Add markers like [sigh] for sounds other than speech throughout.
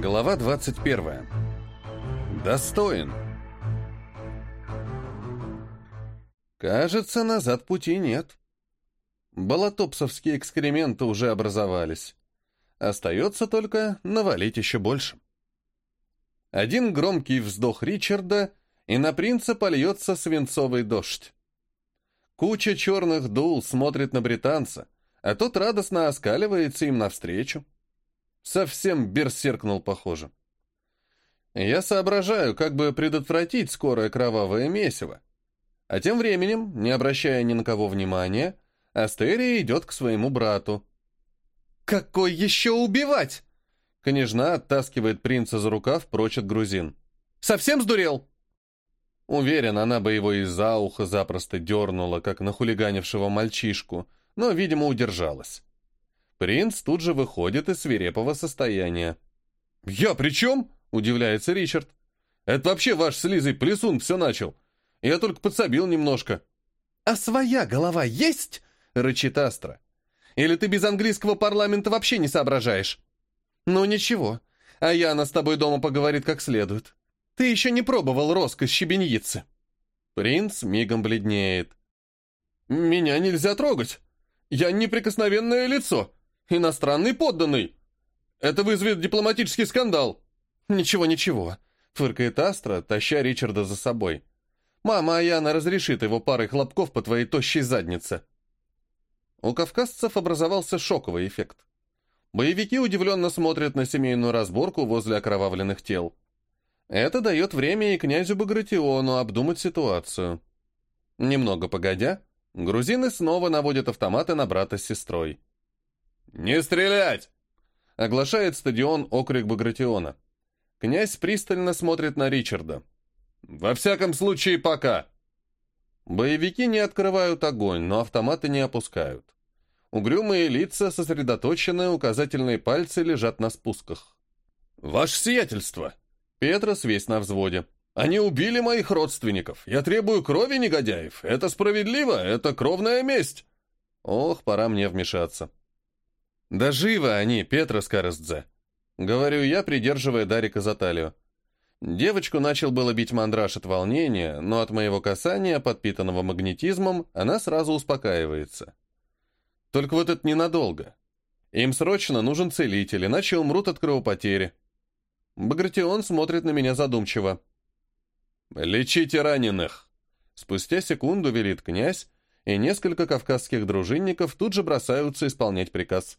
Глава 21. Достоин. Кажется, назад пути нет. Болотопсовские экскременты уже образовались. Остается только навалить еще больше. Один громкий вздох Ричарда, и на принца польется свинцовый дождь. Куча черных дул смотрит на британца, а тот радостно оскаливается им навстречу. Совсем берсеркнул, похоже. Я соображаю, как бы предотвратить скорое кровавое месиво. А тем временем, не обращая ни на кого внимания, Астерия идет к своему брату. «Какой еще убивать?» Княжна оттаскивает принца за рукав прочь от грузин. «Совсем сдурел?» Уверен, она бы его из-за уха запросто дернула, как нахулиганившего мальчишку, но, видимо, удержалась. Принц тут же выходит из свирепого состояния. «Я при чем?» — удивляется Ричард. «Это вообще ваш с Лизой плесун все начал. Я только подсобил немножко». «А своя голова есть?» — рычит Астра. «Или ты без английского парламента вообще не соображаешь?» «Ну ничего, а Яна с тобой дома поговорит как следует. Ты еще не пробовал роскошь щебеньицы». Принц мигом бледнеет. «Меня нельзя трогать. Я неприкосновенное лицо. Иностранный подданный. Это вызовет дипломатический скандал. Ничего, ничего, фыркает Астра, таща Ричарда за собой. Мама Аяна разрешит его парой хлопков по твоей тощей заднице. У кавказцев образовался шоковый эффект. Боевики удивленно смотрят на семейную разборку возле окровавленных тел. Это дает время и князю Багратиону обдумать ситуацию. Немного погодя, грузины снова наводят автоматы на брата с сестрой. «Не стрелять!» — оглашает стадион окрик Багратиона. Князь пристально смотрит на Ричарда. «Во всяком случае, пока!» Боевики не открывают огонь, но автоматы не опускают. Угрюмые лица сосредоточены, указательные пальцы лежат на спусках. «Ваше сиятельство!» Петрос весь на взводе. «Они убили моих родственников. Я требую крови негодяев. Это справедливо, это кровная месть!» Ох, пора мне вмешаться. «Да живы они, Петра Скоростзе!» Говорю я, придерживая Дарика за талию. Девочку начал было бить мандраж от волнения, но от моего касания, подпитанного магнетизмом, она сразу успокаивается. Только вот это ненадолго. Им срочно нужен целитель, иначе умрут от кровопотери. Багратион смотрит на меня задумчиво. «Лечите раненых!» Спустя секунду велит князь, и несколько кавказских дружинников тут же бросаются исполнять приказ.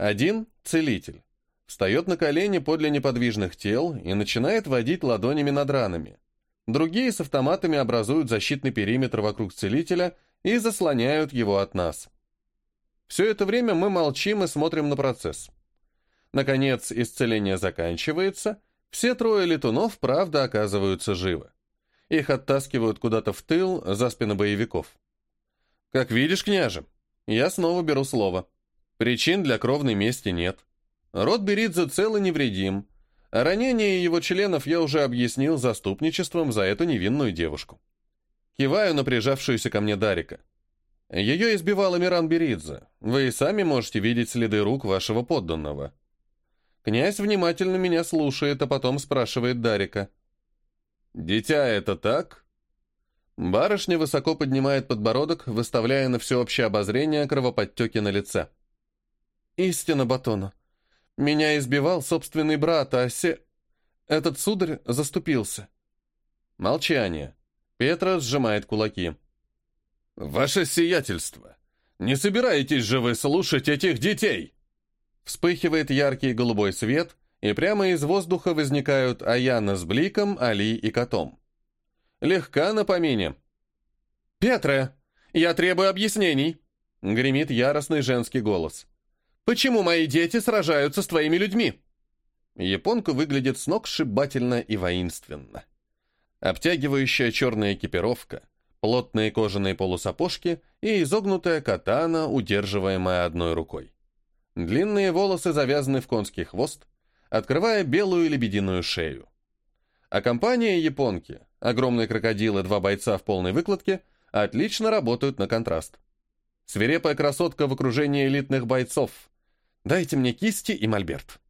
Один — целитель. Встает на колени подле неподвижных тел и начинает водить ладонями над ранами. Другие с автоматами образуют защитный периметр вокруг целителя и заслоняют его от нас. Все это время мы молчим и смотрим на процесс. Наконец, исцеление заканчивается. Все трое летунов, правда, оказываются живы. Их оттаскивают куда-то в тыл, за спины боевиков. Как видишь, княже, я снова беру слово. Причин для кровной мести нет. Род Беридзе цел и невредим. Ранение его членов я уже объяснил заступничеством за эту невинную девушку. Киваю на прижавшуюся ко мне Дарика. Ее избивал Амиран Беридзе. Вы и сами можете видеть следы рук вашего подданного. Князь внимательно меня слушает, а потом спрашивает Дарика. «Дитя, это так?» Барышня высоко поднимает подбородок, выставляя на всеобщее обозрение кровоподтеки на лице. Истина, Батона. Меня избивал собственный брат, а се... Этот сударь заступился. Молчание. Петра сжимает кулаки. «Ваше сиятельство! Не собираетесь же вы слушать этих детей?» Вспыхивает яркий голубой свет, и прямо из воздуха возникают Аяна с Бликом, Али и Котом. Легка на помине. «Петра, я требую объяснений!» — гремит яростный женский голос. Почему мои дети сражаются с твоими людьми?» Японка выглядит сногсшибательно и воинственно. Обтягивающая черная экипировка, плотные кожаные полусапожки и изогнутая катана, удерживаемая одной рукой. Длинные волосы завязаны в конский хвост, открывая белую лебединую шею. А компания японки, огромные крокодилы, два бойца в полной выкладке, отлично работают на контраст. Свирепая красотка в окружении элитных бойцов. Дайте мне кисти и мольберт.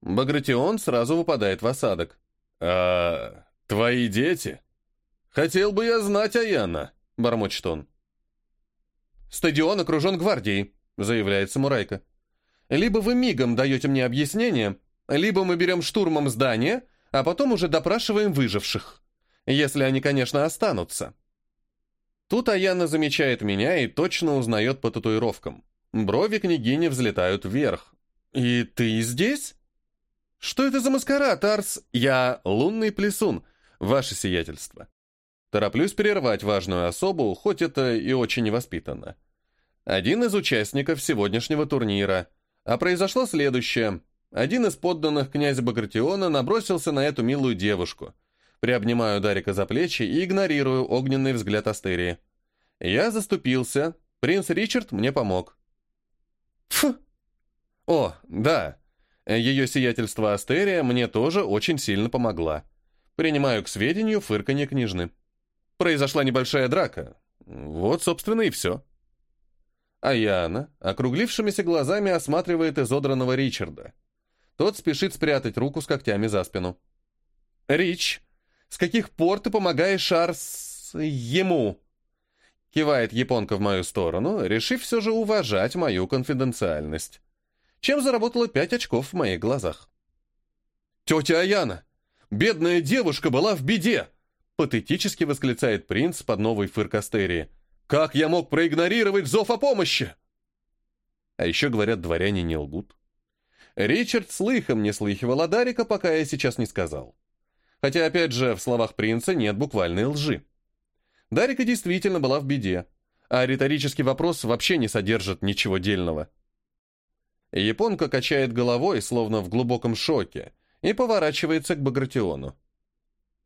Багратион сразу выпадает в осадок. «А твои дети?» «Хотел бы я знать, Аяна», — бормочет он. «Стадион окружен гвардией», — заявляет самурайка. «Либо вы мигом даете мне объяснение, либо мы берем штурмом здание, а потом уже допрашиваем выживших. Если они, конечно, останутся». Тут Аяна замечает меня и точно узнает по татуировкам. Брови княгини взлетают вверх. «И ты здесь?» «Что это за маскарад, Арс?» «Я лунный плесун, ваше сиятельство». Тороплюсь перервать важную особу, хоть это и очень невоспитанно. Один из участников сегодняшнего турнира. А произошло следующее. Один из подданных князя Багратиона набросился на эту милую девушку. Приобнимаю Дарика за плечи и игнорирую огненный взгляд Астерии. Я заступился. Принц Ричард мне помог. Фу! О, да. Ее сиятельство Астерия мне тоже очень сильно помогла. Принимаю к сведению фырканье княжны. Произошла небольшая драка. Вот, собственно, и все. А Яна, округлившимися глазами, осматривает изодранного Ричарда. Тот спешит спрятать руку с когтями за спину. «Рич, с каких пор ты помогаешь Шарс... ему?» Кивает японка в мою сторону, решив все же уважать мою конфиденциальность. Чем заработала пять очков в моих глазах. «Тетя Аяна! Бедная девушка была в беде!» Патетически восклицает принц под новой фыркастерии. Как я мог проигнорировать зов о помощи? А еще, говорят, дворяне не лгут. Ричард слыхом не слыхивал о Дарика, пока я сейчас не сказал. Хотя, опять же, в словах принца нет буквальной лжи. Дарика действительно была в беде, а риторический вопрос вообще не содержит ничего дельного. Японка качает головой, словно в глубоком шоке, и поворачивается к Багратиону.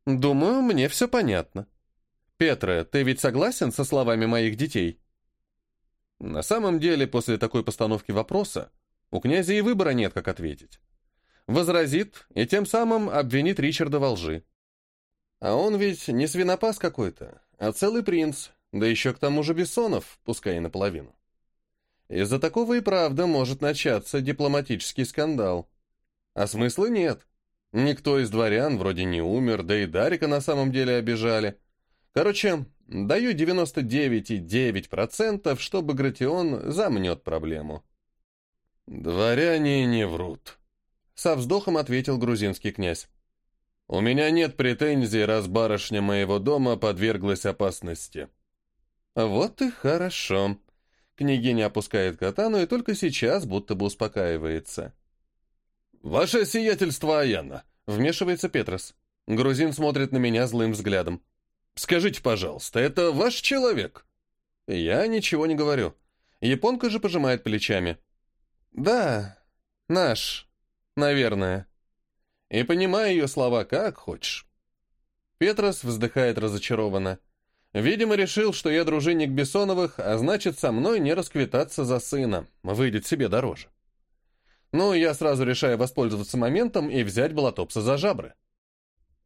«Думаю, мне все понятно», «Петра, ты ведь согласен со словами моих детей?» На самом деле, после такой постановки вопроса, у князя и выбора нет, как ответить. Возразит и тем самым обвинит Ричарда во лжи. А он ведь не свинопас какой-то, а целый принц, да еще к тому же Бессонов, пускай и наполовину. Из-за такого и правда может начаться дипломатический скандал. А смысла нет. Никто из дворян вроде не умер, да и Дарика на самом деле обижали. Короче, даю 99,9%, что Багратион замнет проблему. «Дворяне не врут», — со вздохом ответил грузинский князь. «У меня нет претензий, раз барышня моего дома подверглась опасности». «Вот и хорошо». Княгиня опускает катану и только сейчас будто бы успокаивается. «Ваше сиятельство, Аяна!» — вмешивается Петрос. Грузин смотрит на меня злым взглядом. Скажите, пожалуйста, это ваш человек?» Я ничего не говорю. Японка же пожимает плечами. «Да, наш, наверное». И понимаю ее слова как хочешь. Петрос вздыхает разочарованно. Видимо, решил, что я дружинник Бессоновых, а значит, со мной не расквитаться за сына. Выйдет себе дороже. Ну, я сразу решаю воспользоваться моментом и взять Балатопса за жабры.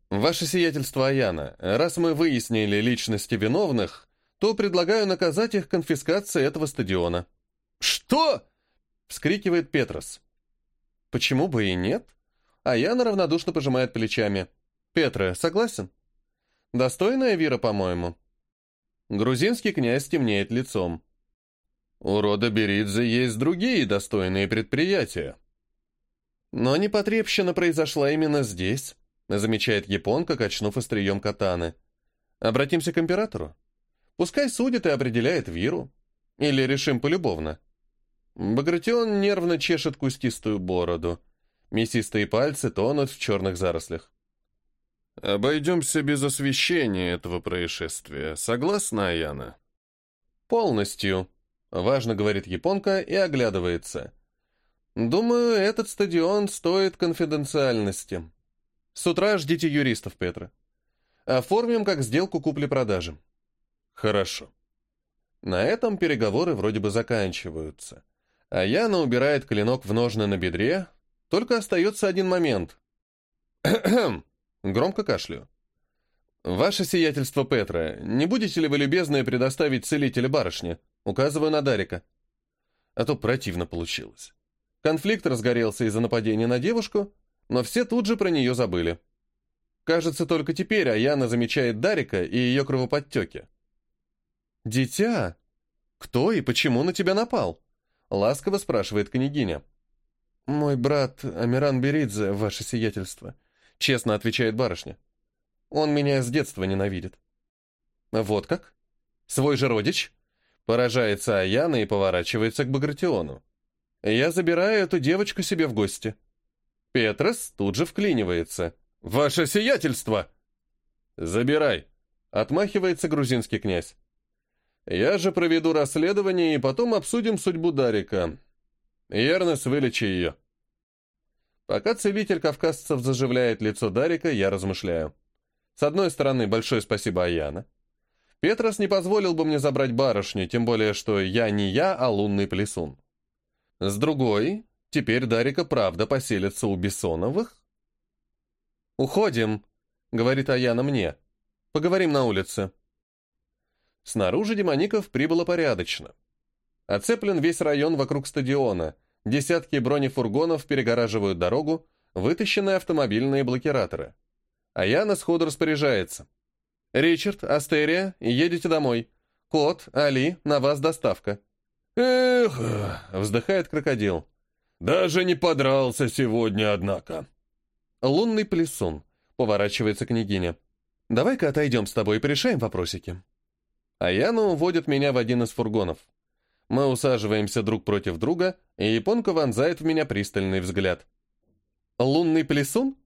«Ваше сиятельство Аяна, раз мы выяснили личности виновных, то предлагаю наказать их конфискацией этого стадиона». «Что?» — вскрикивает Петрос. «Почему бы и нет?» Аяна равнодушно пожимает плечами. «Петра, согласен?» «Достойная вира, по-моему». Грузинский князь темнеет лицом. «У рода Беридзе есть другие достойные предприятия». Но непотребщина произошла именно здесь замечает японка, качнув острием катаны. Обратимся к императору. Пускай судит и определяет виру. Или решим полюбовно. Багратион нервно чешет кустистую бороду. Мясистые пальцы тонут в черных зарослях. «Обойдемся без освещения этого происшествия. Согласна, Аяна?» «Полностью», — важно говорит японка и оглядывается. «Думаю, этот стадион стоит конфиденциальности. С утра ждите юристов, Петра. Оформим как сделку купли-продажи. Хорошо. На этом переговоры вроде бы заканчиваются. А Яна убирает клинок в ножны на бедре, только остается один момент. [clears throat] Громко кашлю. «Ваше сиятельство Петра, не будете ли вы любезны предоставить целителя барышне?» Указываю на Дарика. А то противно получилось. Конфликт разгорелся из-за нападения на девушку, но все тут же про нее забыли. Кажется, только теперь Аяна замечает Дарика и ее кровоподтеки. «Дитя, кто и почему на тебя напал?» — ласково спрашивает княгиня. «Мой брат Амиран Беридзе, ваше сиятельство», — честно отвечает барышня. «Он меня с детства ненавидит». «Вот как? Свой же родич?» Поражается Аяна и поворачивается к Багратиону. «Я забираю эту девочку себе в гости». Петрос тут же вклинивается. «Ваше сиятельство!» «Забирай!» — отмахивается грузинский князь. «Я же проведу расследование и потом обсудим судьбу Дарика. Ернес, вылечи ее». Пока целитель кавказцев заживляет лицо Дарика, я размышляю. С одной стороны, большое спасибо Аяна. Петрос не позволил бы мне забрать барышню, тем более, что я не я, а лунный плесун. С другой, теперь Дарика правда поселится у Бессоновых, «Уходим», — говорит Аяна мне. «Поговорим на улице». Снаружи демоников прибыло порядочно. Оцеплен весь район вокруг стадиона, десятки бронефургонов перегораживают дорогу, вытащены автомобильные блокираторы. Аяна сходу распоряжается. «Ричард, Астерия, едете домой. Кот, Али, на вас доставка». «Эх!» — вздыхает крокодил. «Даже не подрался сегодня, однако». «Лунный плесун», — поворачивается княгиня. «Давай-ка отойдем с тобой и порешаем вопросики». Аяна уводит меня в один из фургонов. Мы усаживаемся друг против друга, и японка вонзает в меня пристальный взгляд. «Лунный плесун?»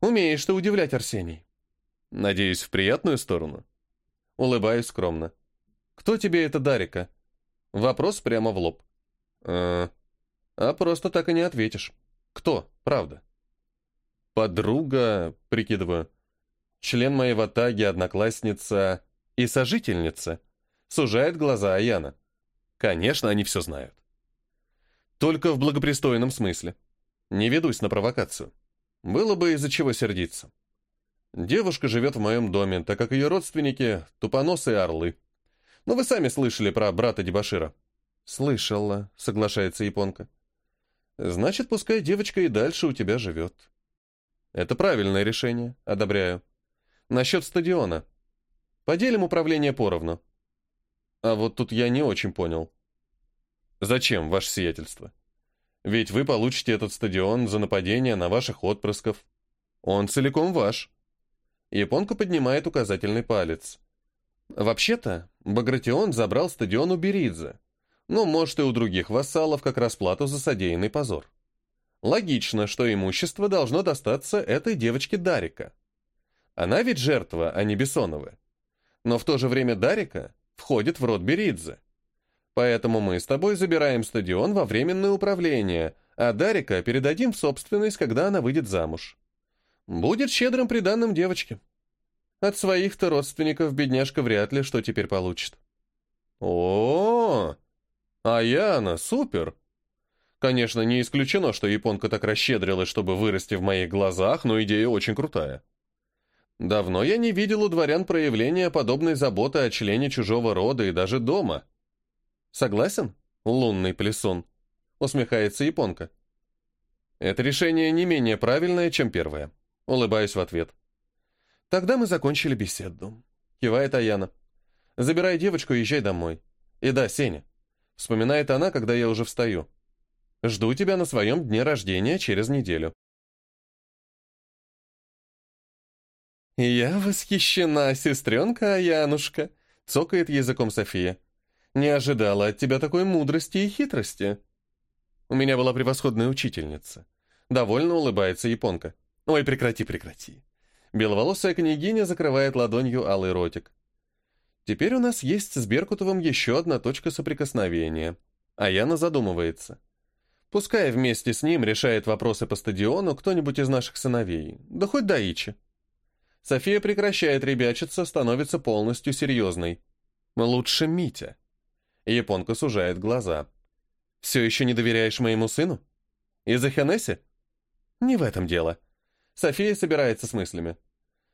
«Умеешь ты удивлять, Арсений». Надеюсь, в приятную сторону. Улыбаюсь скромно. «Кто тебе это Дарика?» Вопрос прямо в лоб. «А, а просто так и не ответишь. Кто, правда?» Подруга, прикидываю, член моей ватаги, одноклассница и сожительница, сужает глаза Аяна. Конечно, они все знают. Только в благопристойном смысле. Не ведусь на провокацию. Было бы из-за чего сердиться. Девушка живет в моем доме, так как ее родственники — тупоносые орлы. Но вы сами слышали про брата Дебашира. «Слышала», — соглашается японка. «Значит, пускай девочка и дальше у тебя живет. Это правильное решение, одобряю. Насчет стадиона. Поделим управление поровну. А вот тут я не очень понял. Зачем, ваше сиятельство? Ведь вы получите этот стадион за нападение на ваших отпрысков. Он целиком ваш. Японка поднимает указательный палец. Вообще-то, Багратион забрал стадион у Беридзе. Ну, может, и у других вассалов как расплату за содеянный позор. Логично, что имущество должно достаться этой девочке Дарика. Она ведь жертва, а не Бессонова. Но в то же время Дарика входит в род Беридзе. Поэтому мы с тобой забираем стадион во временное управление, а Дарика передадим в собственность, когда она выйдет замуж. Будет щедрым приданным девочке. От своих-то родственников бедняжка вряд ли что теперь получит. О, -о, -о! а Яна, супер! Конечно, не исключено, что японка так расщедрилась, чтобы вырасти в моих глазах, но идея очень крутая. Давно я не видел у дворян проявления подобной заботы о члене чужого рода и даже дома. Согласен, лунный плесун? Усмехается японка. Это решение не менее правильное, чем первое. Улыбаюсь в ответ. Тогда мы закончили беседу. Кивает Аяна. Забирай девочку и езжай домой. И да, Сеня. Вспоминает она, когда я уже встаю. Жду тебя на своем дне рождения через неделю. «Я восхищена, сестренка Аянушка», — цокает языком София. «Не ожидала от тебя такой мудрости и хитрости». У меня была превосходная учительница. Довольно улыбается японка. «Ой, прекрати, прекрати». Беловолосая княгиня закрывает ладонью алый ротик. Теперь у нас есть с Беркутовым еще одна точка соприкосновения. Аяна задумывается. Пускай вместе с ним решает вопросы по стадиону кто-нибудь из наших сыновей, да хоть Даичи. София прекращает ребячиться, становится полностью серьезной. Лучше Митя. Японка сужает глаза. «Все еще не доверяешь моему сыну? Из-за Хенесси?» «Не в этом дело». София собирается с мыслями.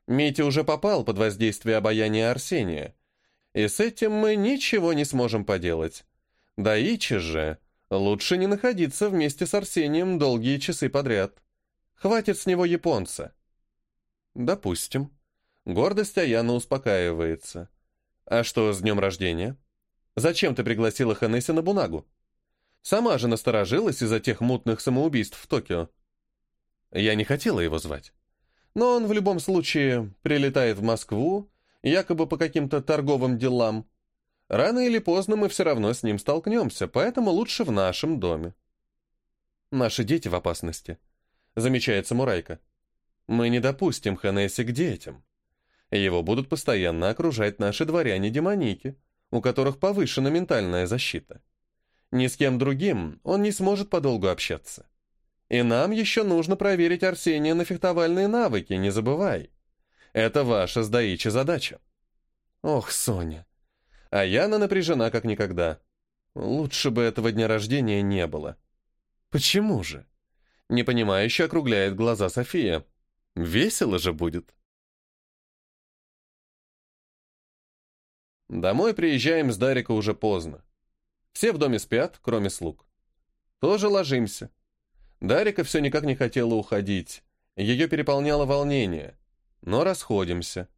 Митя уже попал под воздействие обаяния Арсения. И с этим мы ничего не сможем поделать. Даичи же Лучше не находиться вместе с Арсением долгие часы подряд. Хватит с него японца. Допустим. Гордость Аяна успокаивается. А что с днем рождения? Зачем ты пригласила Ханесси на Бунагу? Сама же насторожилась из-за тех мутных самоубийств в Токио. Я не хотела его звать. Но он в любом случае прилетает в Москву, якобы по каким-то торговым делам. Рано или поздно мы все равно с ним столкнемся, поэтому лучше в нашем доме. Наши дети в опасности, замечает Самурайка. Мы не допустим Ханесси к детям. Его будут постоянно окружать наши дворяне-демоники, у которых повышена ментальная защита. Ни с кем другим он не сможет подолгу общаться. И нам еще нужно проверить Арсения на фехтовальные навыки, не забывай. Это ваша с задача. Ох, Соня. А Яна напряжена как никогда. Лучше бы этого дня рождения не было. Почему же? Непонимающе округляет глаза София. Весело же будет. Домой приезжаем с Дарика уже поздно. Все в доме спят, кроме слуг. Тоже ложимся. Дарика все никак не хотела уходить. Ее переполняло волнение. Но расходимся.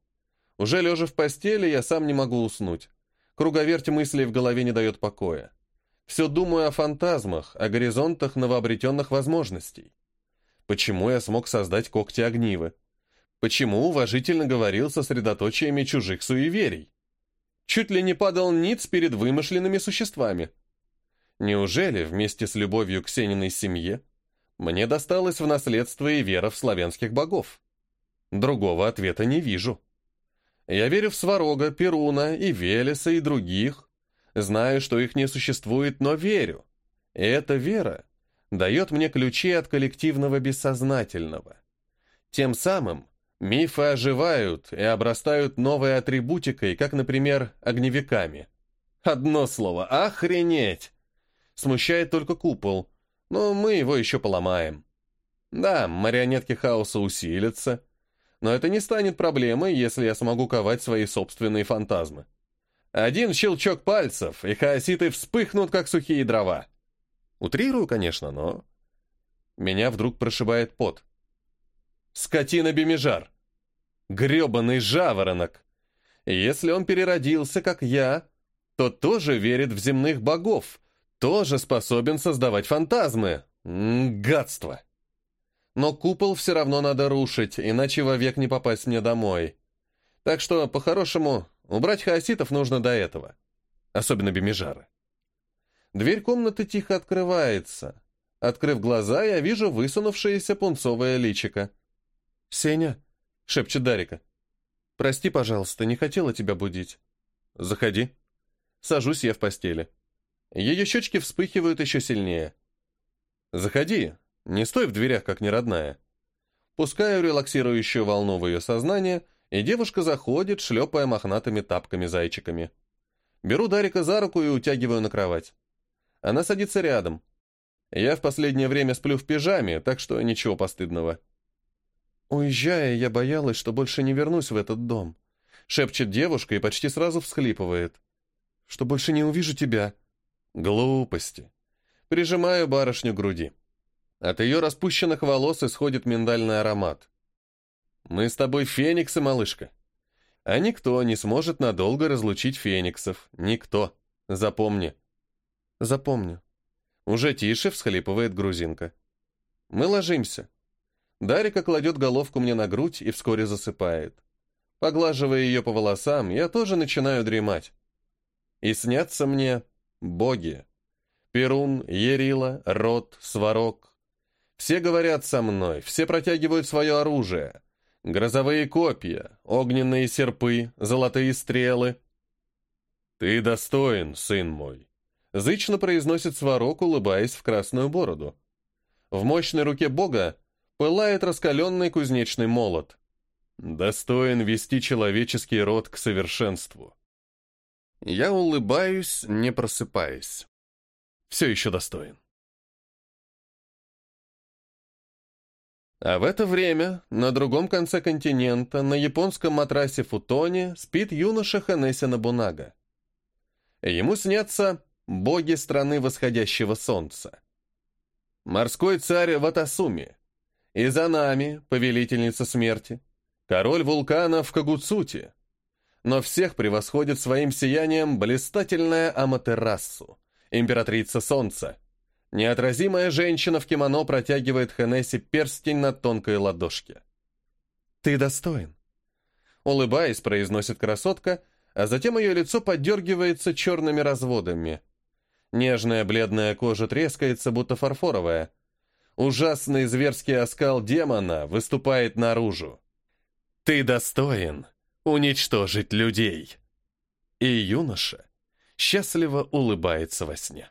Уже лежа в постели, я сам не могу уснуть. Круговерть мыслей в голове не дает покоя. Все думаю о фантазмах, о горизонтах новообретенных возможностей. Почему я смог создать когти огнивы? Почему уважительно говорил сосредоточиями чужих суеверий? Чуть ли не падал ниц перед вымышленными существами. Неужели вместе с любовью к Сениной семье мне досталось в наследство и вера в славянских богов? Другого ответа не вижу. Я верю в Сварога, Перуна и Велеса и других. Знаю, что их не существует, но верю. И эта вера дает мне ключи от коллективного бессознательного. Тем самым мифы оживают и обрастают новой атрибутикой, как, например, огневиками. Одно слово – охренеть! Смущает только купол, но мы его еще поломаем. Да, марионетки хаоса усилятся, но это не станет проблемой, если я смогу ковать свои собственные фантазмы. Один щелчок пальцев, и хаоситы вспыхнут, как сухие дрова. Утрирую, конечно, но... Меня вдруг прошибает пот. Скотина Бемижар. грёбаный жаворонок. Если он переродился, как я, то тоже верит в земных богов, тоже способен создавать фантазмы. М -м, гадство. Но купол все равно надо рушить, иначе вовек не попасть мне домой. Так что, по-хорошему, убрать хаоситов нужно до этого. Особенно бемижары. Дверь комнаты тихо открывается. Открыв глаза, я вижу высунувшееся пунцовое личико. «Сеня», — шепчет Дарика. «Прости, пожалуйста, не хотела тебя будить». «Заходи». Сажусь я в постели. Ее щечки вспыхивают еще сильнее. «Заходи, не стой в дверях, как неродная. Пускаю релаксирующую волну в ее сознание, и девушка заходит, шлепая мохнатыми тапками-зайчиками. Беру Дарика за руку и утягиваю на кровать. Она садится рядом. Я в последнее время сплю в пижаме, так что ничего постыдного. Уезжая, я боялась, что больше не вернусь в этот дом. Шепчет девушка и почти сразу всхлипывает. Что больше не увижу тебя. Глупости. Прижимаю барышню к груди. От ее распущенных волос исходит миндальный аромат. «Мы с тобой фениксы, малышка. А никто не сможет надолго разлучить фениксов. Никто. Запомни». «Запомню». Уже тише всхлипывает грузинка. «Мы ложимся». Дарика кладет головку мне на грудь и вскоре засыпает. Поглаживая ее по волосам, я тоже начинаю дремать. И снятся мне боги. Перун, Ерила, Рот, Сварог, все говорят со мной, все протягивают свое оружие. Грозовые копья, огненные серпы, золотые стрелы. «Ты достоин, сын мой», — зычно произносит Сварог, улыбаясь в красную бороду. В мощной руке бога пылает раскаленный кузнечный молот. Достоин вести человеческий род к совершенству. Я улыбаюсь, не просыпаясь. Все еще достоин. А в это время на другом конце континента, на японском матрасе футоне, спит юноша Ханеси Набунага. Ему снятся боги страны восходящего солнца. Морской царь Ватасуми, И за нами, повелительница смерти, король вулкана в Кагуцуте. Но всех превосходит своим сиянием блистательная Аматерасу, императрица солнца. Неотразимая женщина в кимоно протягивает Хенесси перстень на тонкой ладошке. «Ты достоин», — улыбаясь, произносит красотка, а затем ее лицо поддергивается черными разводами. Нежная бледная кожа трескается, будто фарфоровая. Ужасный зверский оскал демона выступает наружу. «Ты достоин уничтожить людей!» И юноша счастливо улыбается во сне.